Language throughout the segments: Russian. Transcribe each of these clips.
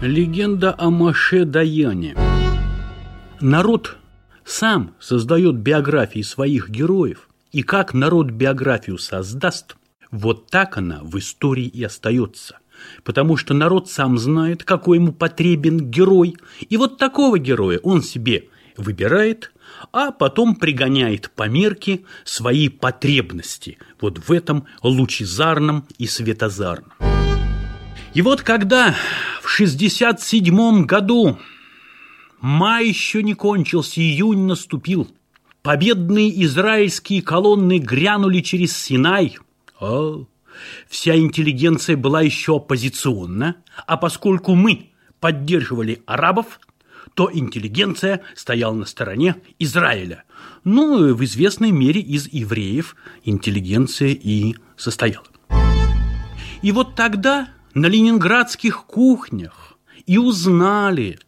Легенда о Маше Даяне. Народ сам создает биографии своих героев, и как народ биографию создаст, вот так она в истории и остается. Потому что народ сам знает, какой ему потребен герой, и вот такого героя он себе выбирает, а потом пригоняет по мерке свои потребности вот в этом лучезарном и светозарном. И вот когда в 67 году май еще не кончился, июнь наступил, победные израильские колонны грянули через Синай. О, вся интеллигенция была еще оппозиционна, а поскольку мы поддерживали арабов, то интеллигенция стояла на стороне Израиля. Ну, в известной мере из евреев интеллигенция и состояла. И вот тогда на ленинградских кухнях и узнали,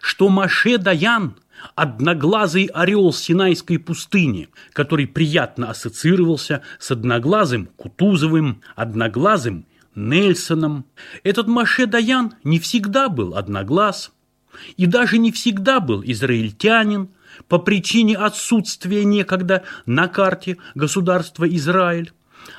что Маше Даян – одноглазый орел Синайской пустыни, который приятно ассоциировался с одноглазым Кутузовым, одноглазым Нельсоном. Этот Маше Даян не всегда был одноглаз и даже не всегда был израильтянин по причине отсутствия некогда на карте государства Израиль,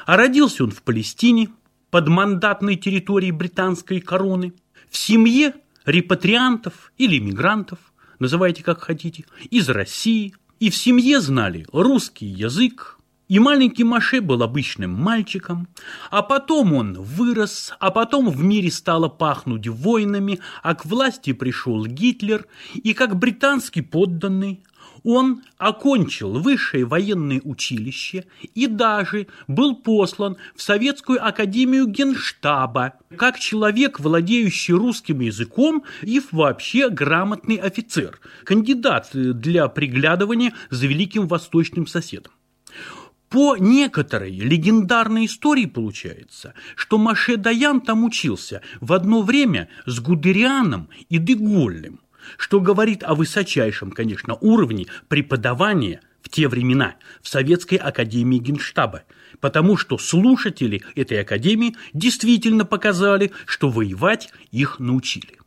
а родился он в Палестине – под мандатной территорией британской короны, в семье репатриантов или мигрантов, называйте как хотите, из России, и в семье знали русский язык, и маленький Маше был обычным мальчиком, а потом он вырос, а потом в мире стало пахнуть войнами, а к власти пришел Гитлер, и как британский подданный он окончил высшее военное училище и даже был послан в Советскую академию генштаба как человек, владеющий русским языком и вообще грамотный офицер, кандидат для приглядывания за великим восточным соседом. По некоторой легендарной истории получается, что Маше Даян там учился в одно время с Гудерианом и Деголлем что говорит о высочайшем, конечно, уровне преподавания в те времена в Советской Академии Генштаба, потому что слушатели этой академии действительно показали, что воевать их научили.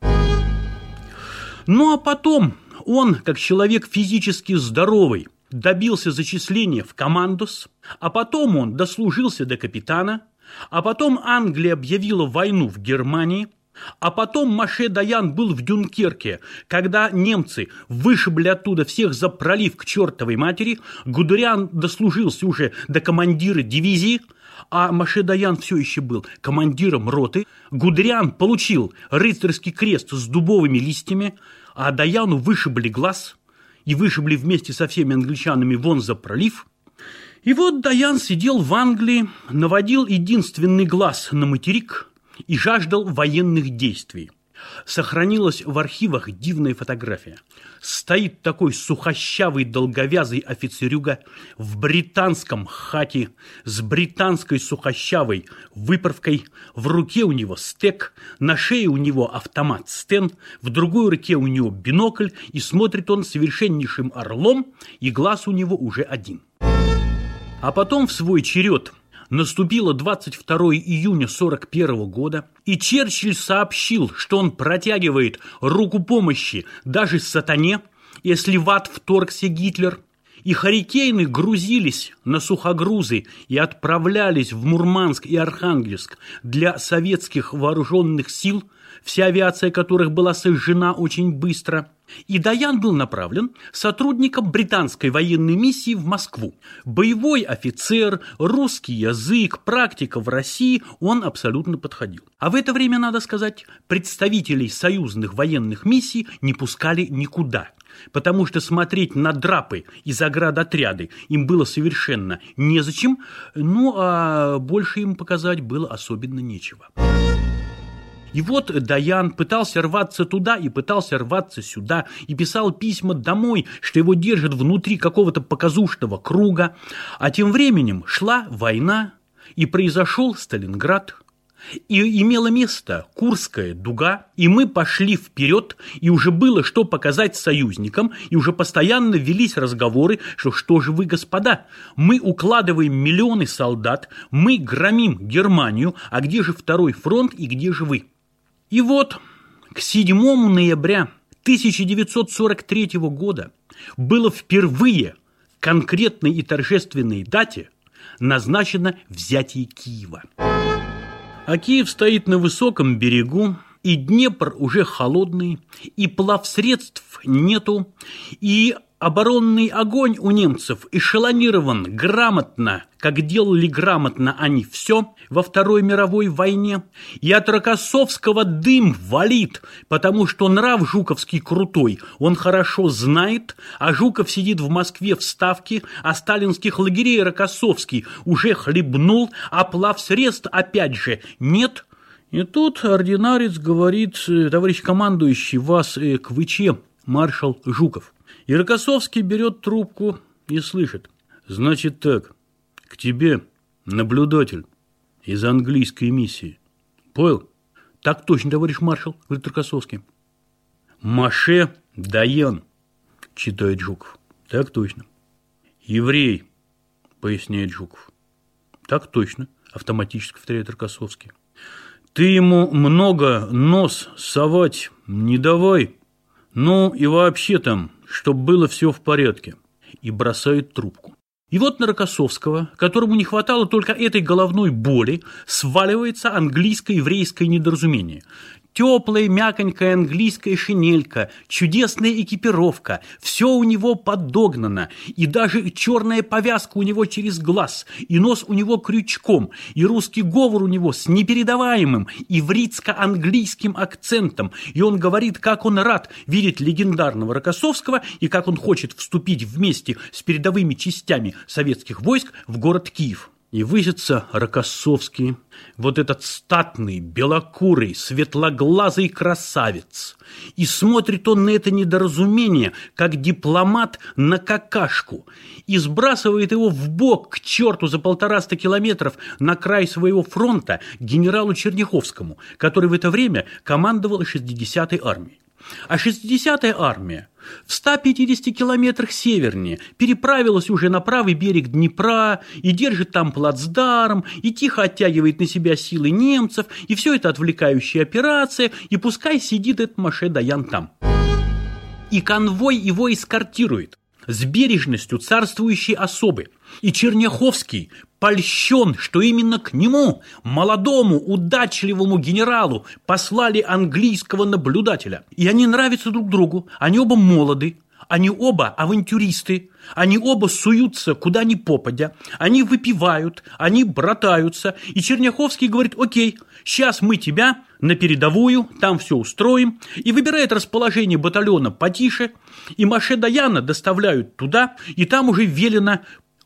Ну а потом он, как человек физически здоровый, добился зачисления в командос, а потом он дослужился до капитана, а потом Англия объявила войну в Германии – а потом Маше Даян был в Дюнкерке, когда немцы вышибли оттуда всех за пролив к чертовой матери, Гудериан дослужился уже до командира дивизии, а Маше Даян все еще был командиром роты. Гудериан получил рыцарский крест с дубовыми листьями, а Даяну вышибли глаз и вышибли вместе со всеми англичанами вон за пролив. И вот Даян сидел в Англии, наводил единственный глаз на материк – и жаждал военных действий. Сохранилась в архивах дивная фотография. Стоит такой сухощавый долговязый офицерюга в британском хате с британской сухощавой выправкой. В руке у него стек, на шее у него автомат Стен, в другой руке у него бинокль, и смотрит он совершеннейшим орлом, и глаз у него уже один. А потом в свой черед – Наступило 22 июня 1941 года, и Черчилль сообщил, что он протягивает руку помощи даже сатане, если в ад вторгся Гитлер – и харикейны грузились на сухогрузы и отправлялись в Мурманск и Архангельск для советских вооруженных сил, вся авиация которых была сожжена очень быстро – и Даян был направлен сотрудником британской военной миссии в Москву. Боевой офицер, русский язык, практика в России, он абсолютно подходил. А в это время, надо сказать, представителей союзных военных миссий не пускали никуда. Потому что смотреть на драпы и заградотряды им было совершенно незачем, ну а больше им показать было особенно нечего. И вот Даян пытался рваться туда и пытался рваться сюда, и писал письма домой, что его держат внутри какого-то показушного круга. А тем временем шла война, и произошел Сталинград, и имела место Курская дуга, и мы пошли вперед, и уже было что показать союзникам, и уже постоянно велись разговоры, что что же вы, господа, мы укладываем миллионы солдат, мы громим Германию, а где же второй фронт и где же вы? И вот, к 7 ноября 1943 года было впервые конкретной и торжественной дате назначено взятие Киева. А Киев стоит на высоком берегу, и Днепр уже холодный, и плавсредств нету, и Оборонный огонь у немцев эшелонирован грамотно, как делали грамотно они все во Второй мировой войне, и от Рокоссовского дым валит, потому что нрав Жуковский крутой, он хорошо знает, а Жуков сидит в Москве в Ставке, а сталинских лагерей Рокоссовский уже хлебнул, а плавсредств опять же нет – и тут ординарец говорит, товарищ командующий, вас э, к ВЧ, маршал Жуков. И берет трубку и слышит. Значит так, к тебе наблюдатель из английской миссии. Понял? Так точно, товарищ маршал, говорит Рокоссовский. Маше Даян, читает Жуков. Так точно. Еврей, поясняет Жуков. Так точно, автоматически повторяет Рокоссовский. Ты ему много нос совать не давай. Ну и вообще там чтобы было все в порядке, и бросает трубку. И вот на Рокоссовского, которому не хватало только этой головной боли, сваливается английско-еврейское недоразумение. Теплая, мяконькая английская шинелька, чудесная экипировка, все у него подогнано, и даже черная повязка у него через глаз, и нос у него крючком, и русский говор у него с непередаваемым ивритско-английским акцентом, и он говорит, как он рад видеть легендарного Рокоссовского и как он хочет вступить вместе с передовыми частями советских войск в город Киев. И высится Рокоссовский, вот этот статный, белокурый, светлоглазый красавец. И смотрит он на это недоразумение, как дипломат на какашку, и сбрасывает его в бок к черту за полтораста километров на край своего фронта генералу Черняховскому, который в это время командовал 60-й армией. А 60-я армия в 150 километрах севернее переправилась уже на правый берег Днепра и держит там плацдарм, и тихо оттягивает на себя силы немцев, и все это отвлекающая операция, и пускай сидит этот Маше Даян там. И конвой его эскортирует с бережностью царствующей особы. И Черняховский польщен, что именно к нему, молодому, удачливому генералу, послали английского наблюдателя. И они нравятся друг другу, они оба молоды, они оба авантюристы, они оба суются куда ни попадя, они выпивают, они братаются, и Черняховский говорит, окей, сейчас мы тебя на передовую, там все устроим, и выбирает расположение батальона потише, и Маше Даяна доставляют туда, и там уже велено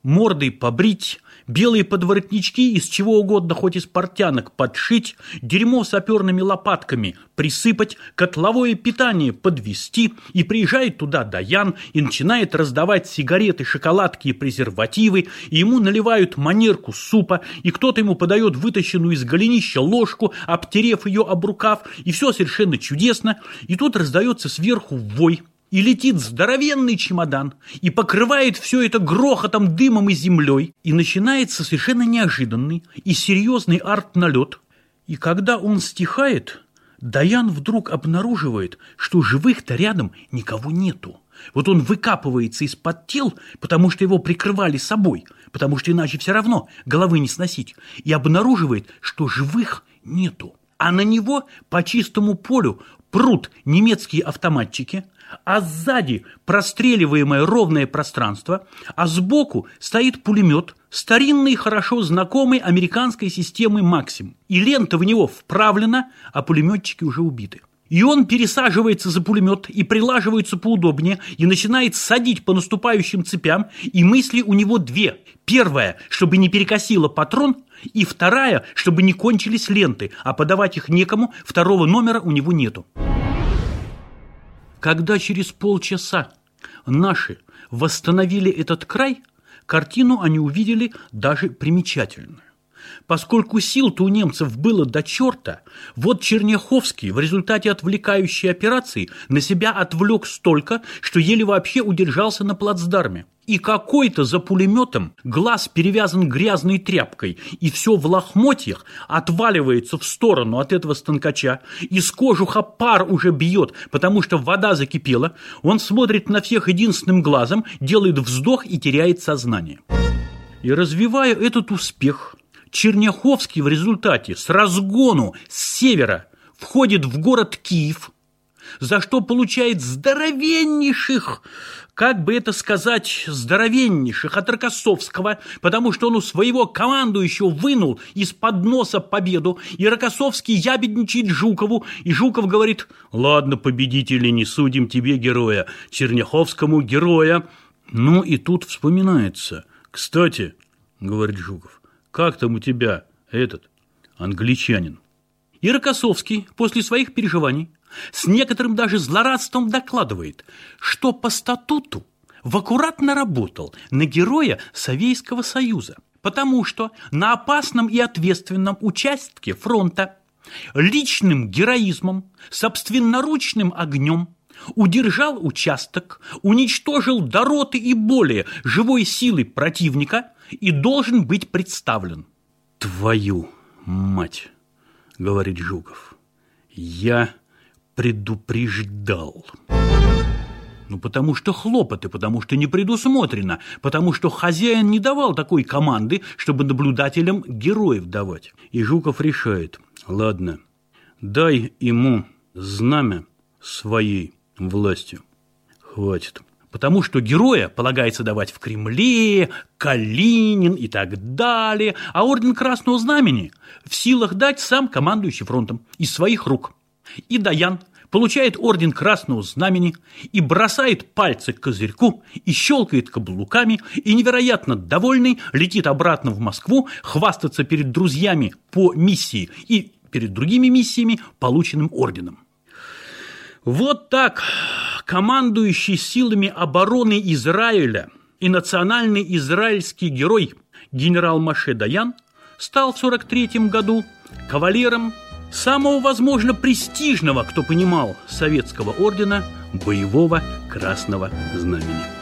мордой побрить, белые подворотнички из чего угодно, хоть из портянок, подшить, дерьмо саперными лопатками присыпать, котловое питание подвести, и приезжает туда Даян и начинает раздавать сигареты, шоколадки и презервативы, и ему наливают манерку супа, и кто-то ему подает вытащенную из голенища ложку, обтерев ее об рукав, и все совершенно чудесно, и тут раздается сверху вой – и летит здоровенный чемодан, и покрывает все это грохотом, дымом и землей, и начинается совершенно неожиданный и серьезный арт-налет. И когда он стихает, Даян вдруг обнаруживает, что живых-то рядом никого нету. Вот он выкапывается из-под тел, потому что его прикрывали собой, потому что иначе все равно головы не сносить, и обнаруживает, что живых нету. А на него по чистому полю прут немецкие автоматчики, а сзади простреливаемое ровное пространство, а сбоку стоит пулемет, старинный, хорошо знакомый американской системы «Максим». И лента в него вправлена, а пулеметчики уже убиты. И он пересаживается за пулемет и прилаживается поудобнее и начинает садить по наступающим цепям, и мысли у него две. Первая, чтобы не перекосило патрон, и вторая, чтобы не кончились ленты, а подавать их некому, второго номера у него нету. Когда через полчаса наши восстановили этот край, картину они увидели даже примечательную. Поскольку сил-то у немцев было до черта, вот Черняховский в результате отвлекающей операции на себя отвлек столько, что еле вообще удержался на плацдарме. И какой-то за пулеметом глаз перевязан грязной тряпкой, и все в лохмотьях отваливается в сторону от этого станкача, из кожуха пар уже бьет, потому что вода закипела, он смотрит на всех единственным глазом, делает вздох и теряет сознание. И развивая этот успех, Черняховский в результате с разгону с севера входит в город Киев, за что получает здоровеннейших как бы это сказать, здоровеннейших от Рокоссовского, потому что он у своего командующего вынул из-под носа победу, и Рокоссовский ябедничает Жукову, и Жуков говорит, «Ладно, победители, не судим тебе героя, Черняховскому героя». Ну и тут вспоминается. «Кстати», — говорит Жуков, — «как там у тебя этот англичанин?» И Рокоссовский после своих переживаний с некоторым даже злорадством докладывает, что по статуту в аккуратно работал на героя Советского Союза, потому что на опасном и ответственном участке фронта личным героизмом, собственноручным огнем удержал участок, уничтожил до роты и более живой силы противника и должен быть представлен. «Твою мать!» — говорит Жуков. «Я предупреждал. Ну, потому что хлопоты, потому что не предусмотрено, потому что хозяин не давал такой команды, чтобы наблюдателям героев давать. И Жуков решает, ладно, дай ему знамя своей властью. Хватит. Потому что героя полагается давать в Кремле, Калинин и так далее, а орден Красного Знамени в силах дать сам командующий фронтом из своих рук. И Даян получает орден Красного Знамени и бросает пальцы к козырьку, и щелкает каблуками, и невероятно довольный летит обратно в Москву хвастаться перед друзьями по миссии и перед другими миссиями полученным орденом. Вот так командующий силами обороны Израиля и национальный израильский герой генерал Маше Даян стал в 1943 году кавалером самого, возможно, престижного, кто понимал, советского ордена боевого красного знамени.